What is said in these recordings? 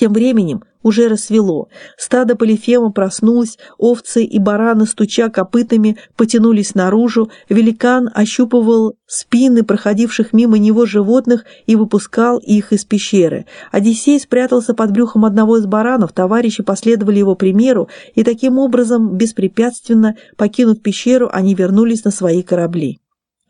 Тем временем уже рассвело. Стадо Полифема проснулось, овцы и бараны, стуча копытами, потянулись наружу, великан ощупывал спины проходивших мимо него животных и выпускал их из пещеры. Одиссей спрятался под брюхом одного из баранов, товарищи последовали его примеру, и таким образом, беспрепятственно покинув пещеру, они вернулись на свои корабли.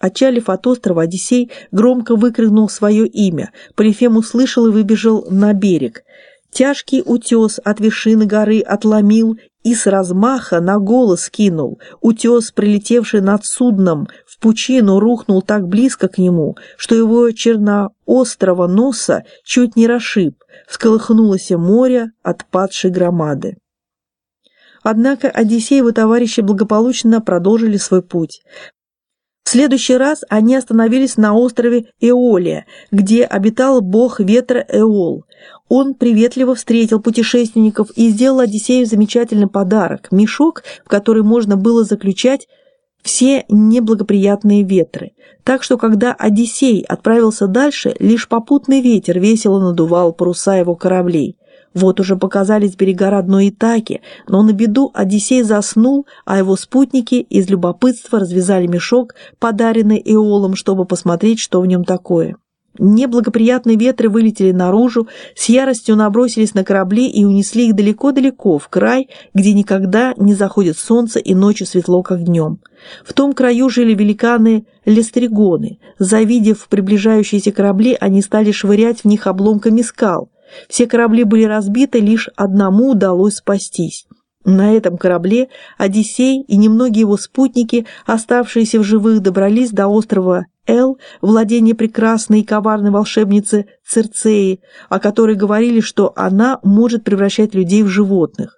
Отчалив от острова, Одиссей громко выкрикнул свое имя. Полифем услышал и выбежал на берег. Тяжкий утес от вершины горы отломил и с размаха на голос кинул. Утес, прилетевший над судном, в пучину рухнул так близко к нему, что его черноострого носа чуть не расшиб. Всколыхнулось море от падшей громады. Однако Одиссей и его товарищи благополучно продолжили свой путь. В следующий раз они остановились на острове Эолия, где обитал бог ветра Эол. Он приветливо встретил путешественников и сделал Одиссею замечательный подарок – мешок, в который можно было заключать все неблагоприятные ветры. Так что, когда Одиссей отправился дальше, лишь попутный ветер весело надувал паруса его кораблей. Вот уже показались берега родной Итаки, но на беду Одиссей заснул, а его спутники из любопытства развязали мешок, подаренный Эолом, чтобы посмотреть, что в нем такое. Неблагоприятные ветры вылетели наружу, с яростью набросились на корабли и унесли их далеко-далеко, в край, где никогда не заходит солнце и ночью светло, как днем. В том краю жили великаны-лестригоны. Завидев приближающиеся корабли, они стали швырять в них обломками скал. Все корабли были разбиты, лишь одному удалось спастись. На этом корабле Одиссей и немногие его спутники, оставшиеся в живых, добрались до острова Эл, владение прекрасной и коварной волшебницы Церцеи, о которой говорили, что она может превращать людей в животных.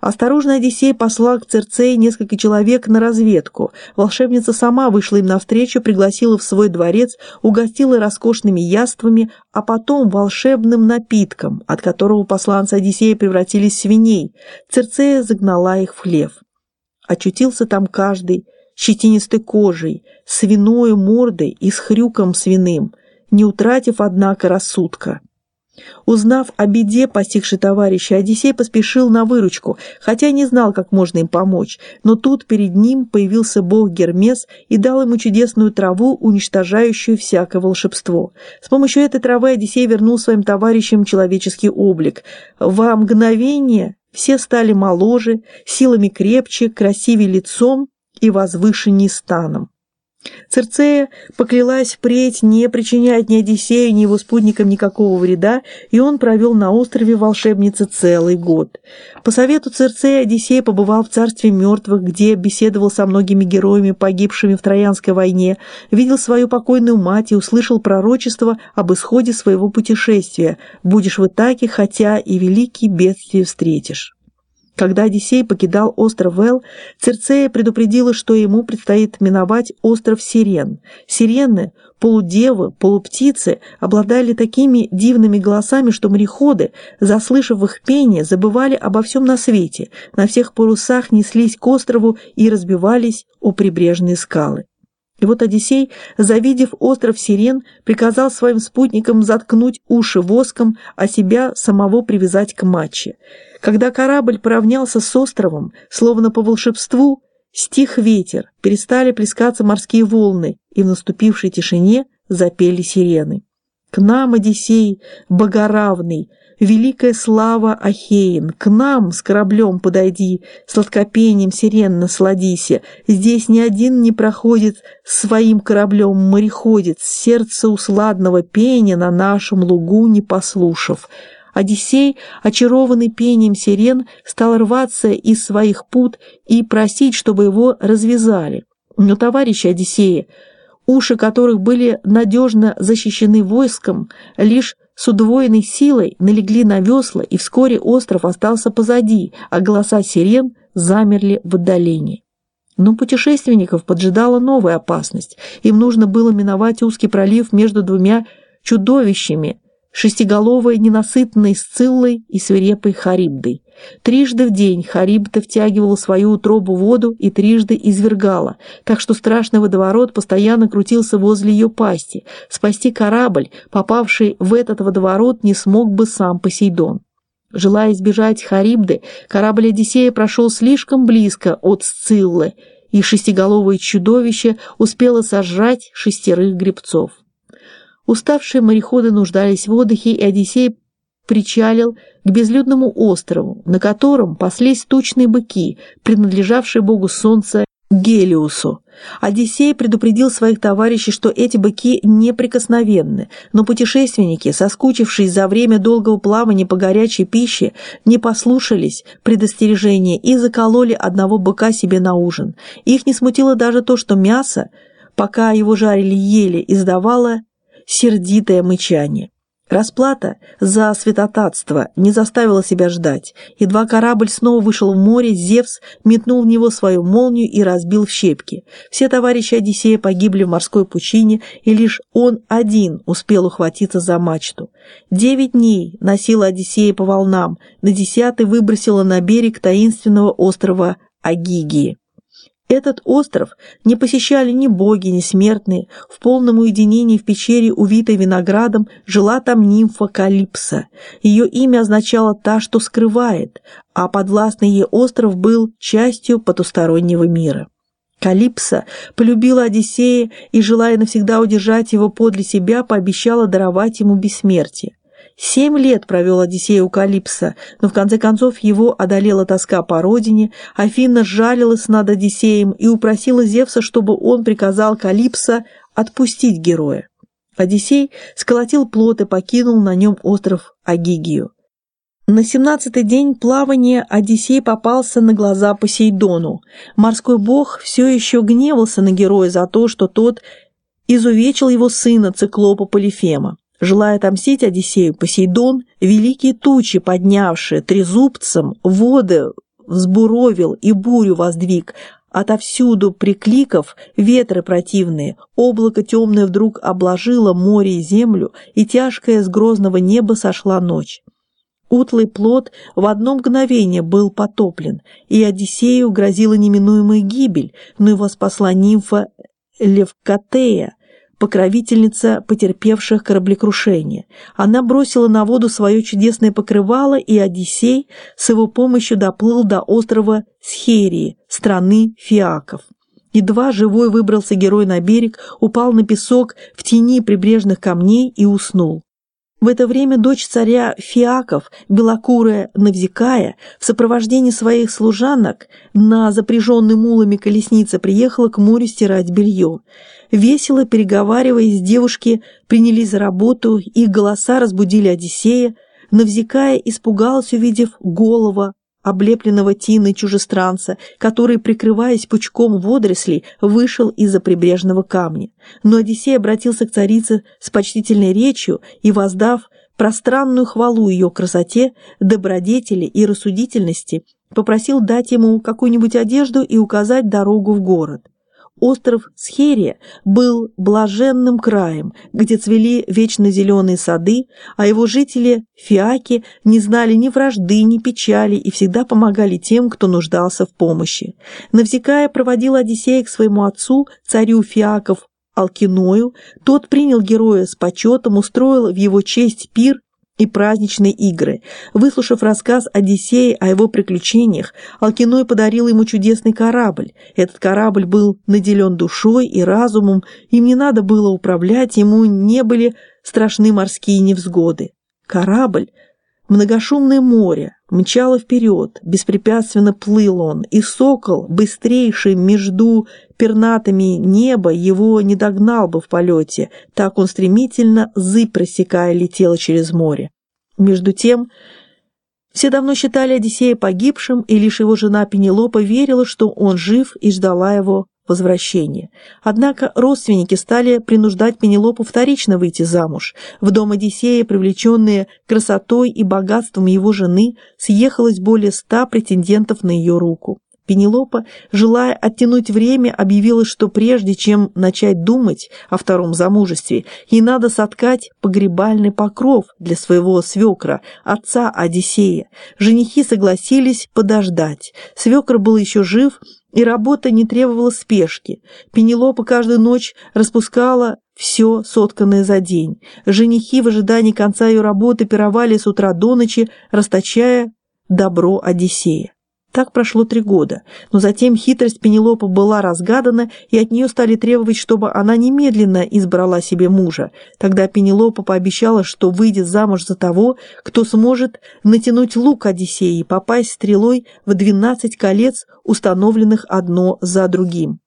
Осторожно Одиссей послал к Церцеи несколько человек на разведку. Волшебница сама вышла им навстречу, пригласила в свой дворец, угостила роскошными яствами, а потом волшебным напитком, от которого посланцы Одиссея превратились в свиней. Церцея загнала их в хлев. Очутился там каждый, щетинистой кожей, свиной мордой и с хрюком свиным, не утратив, однако, рассудка. Узнав о беде постигшей товарища, Одиссей поспешил на выручку, хотя не знал, как можно им помочь, но тут перед ним появился бог Гермес и дал ему чудесную траву, уничтожающую всякое волшебство. С помощью этой травы Одиссей вернул своим товарищам человеческий облик. Во мгновение все стали моложе, силами крепче, красивее лицом и возвышенней станом. Церцея поклялась впредь не причинять ни Одиссею, ни его спутникам никакого вреда, и он провел на острове волшебницы целый год. По совету Церцея Одиссей побывал в царстве мертвых, где беседовал со многими героями, погибшими в Троянской войне, видел свою покойную мать и услышал пророчество об исходе своего путешествия «Будешь в Итаке, хотя и великие бедствия встретишь». Когда Одиссей покидал остров Эл, Церцея предупредила, что ему предстоит миновать остров Сирен. Сирены, полудевы, полуптицы, обладали такими дивными голосами, что мореходы, заслышав их пение, забывали обо всем на свете, на всех парусах неслись к острову и разбивались о прибрежные скалы. И вот Одиссей, завидев остров Сирен, приказал своим спутникам заткнуть уши воском, а себя самого привязать к матче. Когда корабль поравнялся с островом, словно по волшебству, стих ветер, перестали плескаться морские волны, и в наступившей тишине запели сирены. «К нам, Одиссей, богоравный, великая слава Ахеин, к нам с кораблем подойди, сладкопением сирен насладися, здесь ни один не проходит своим кораблем мореходец, сердце усладного пения на нашем лугу не послушав». Одиссей, очарованный пением сирен, стал рваться из своих пут и просить, чтобы его развязали. Но товарищи Одиссея, уши которых были надежно защищены войском, лишь с удвоенной силой налегли на весла, и вскоре остров остался позади, а голоса сирен замерли в отдалении. Но путешественников поджидала новая опасность. Им нужно было миновать узкий пролив между двумя чудовищами, шестиголовой ненасытной Сциллой и свирепой Харибдой. Трижды в день Харибда втягивала свою утробу воду и трижды извергала, так что страшный водоворот постоянно крутился возле ее пасти. Спасти корабль, попавший в этот водоворот, не смог бы сам Посейдон. Желая избежать Харибды, корабль Одиссея прошел слишком близко от Сциллы, и шестиголовое чудовище успело сожрать шестерых гребцов. Уставшие мореходы нуждались в отдыхе, и Одиссей причалил к безлюдному острову, на котором паслись тучные быки, принадлежавшие богу солнца Гелиусу. Одиссей предупредил своих товарищей, что эти быки неприкосновенны, но путешественники, соскучившись за время долгого плавания по горячей пище, не послушались предостережения и закололи одного быка себе на ужин. Их не смутило даже то, что мясо, пока его жарили ели, издавало сердитое мычание. Расплата за святотатство не заставила себя ждать. Едва корабль снова вышел в море, Зевс метнул в него свою молнию и разбил в щепки. Все товарищи Одиссея погибли в морской пучине, и лишь он один успел ухватиться за мачту. Девять дней носила Одиссея по волнам, на десятый выбросила на берег таинственного острова Агигии. Этот остров не посещали ни боги, ни смертные. В полном уединении в пещере, увитой виноградом, жила там нимфа Калипса. Ее имя означало «та, что скрывает», а подвластный ей остров был частью потустороннего мира. Калипса полюбила Одиссея и, желая навсегда удержать его подле себя, пообещала даровать ему бессмертие. Семь лет провел Одиссей у Калипса, но в конце концов его одолела тоска по родине, Афина жалилась над Одиссеем и упросила Зевса, чтобы он приказал Калипса отпустить героя. Одиссей сколотил плот и покинул на нем остров Агигию. На семнадцатый день плавания Одиссей попался на глаза Посейдону. Морской бог все еще гневался на героя за то, что тот изувечил его сына, циклопа Полифема. Желая отомстить Одиссею, Посейдон, великие тучи, поднявшие трезубцем, воды взбуровил и бурю воздвиг, отовсюду прикликов ветры противные, облако темное вдруг обложило море и землю, и тяжкая с грозного неба сошла ночь. Утлый плод в одно мгновение был потоплен, и Одиссею грозила неминуемая гибель, но его спасла нимфа Левкатея, покровительница потерпевших кораблекрушение. Она бросила на воду свое чудесное покрывало, и Одиссей с его помощью доплыл до острова Схерии, страны фиаков. Едва живой выбрался герой на берег, упал на песок в тени прибрежных камней и уснул. В это время дочь царя Фиаков, белокурая Навзикая, в сопровождении своих служанок на запряженной мулами колеснице приехала к морю стирать белье. Весело переговариваясь, девушки принялись за работу, их голоса разбудили Одиссея. Навзикая испугалась, увидев голова облепленного тиной чужестранца, который, прикрываясь пучком водорослей, вышел из-за прибрежного камня. Но Одиссей обратился к царице с почтительной речью и, воздав пространную хвалу ее красоте, добродетели и рассудительности, попросил дать ему какую-нибудь одежду и указать дорогу в город. Остров Схерия был блаженным краем, где цвели вечно зеленые сады, а его жители, фиаки, не знали ни вражды, ни печали и всегда помогали тем, кто нуждался в помощи. Навзикая проводил Одиссея к своему отцу, царю фиаков Алкиною, тот принял героя с почетом, устроил в его честь пир и праздничные игры. Выслушав рассказ Одиссея о его приключениях, Алкиной подарил ему чудесный корабль. Этот корабль был наделен душой и разумом, им не надо было управлять, ему не были страшны морские невзгоды. Корабль Многошумное море мчало вперед, беспрепятственно плыл он, и сокол, быстрейший между пернатами неба, его не догнал бы в полете, так он стремительно, зыбь просекая, летел через море. Между тем, все давно считали Одиссея погибшим, и лишь его жена Пенелопа верила, что он жив и ждала его возвращения. Однако родственники стали принуждать Пенелопу вторично выйти замуж. В дом Одиссея, привлеченные красотой и богатством его жены, съехалось более ста претендентов на ее руку. Пенелопа, желая оттянуть время, объявила, что прежде чем начать думать о втором замужестве, ей надо соткать погребальный покров для своего свекра, отца Одиссея. Женихи согласились подождать. Свекр был еще жив, и работа не требовала спешки. Пенелопа каждую ночь распускала все сотканное за день. Женихи в ожидании конца ее работы пировали с утра до ночи, расточая добро Одиссея. Так прошло три года, но затем хитрость Пенелопы была разгадана, и от нее стали требовать, чтобы она немедленно избрала себе мужа. Тогда Пенелопа пообещала, что выйдет замуж за того, кто сможет натянуть лук Одиссея и попасть стрелой в двенадцать колец, установленных одно за другим.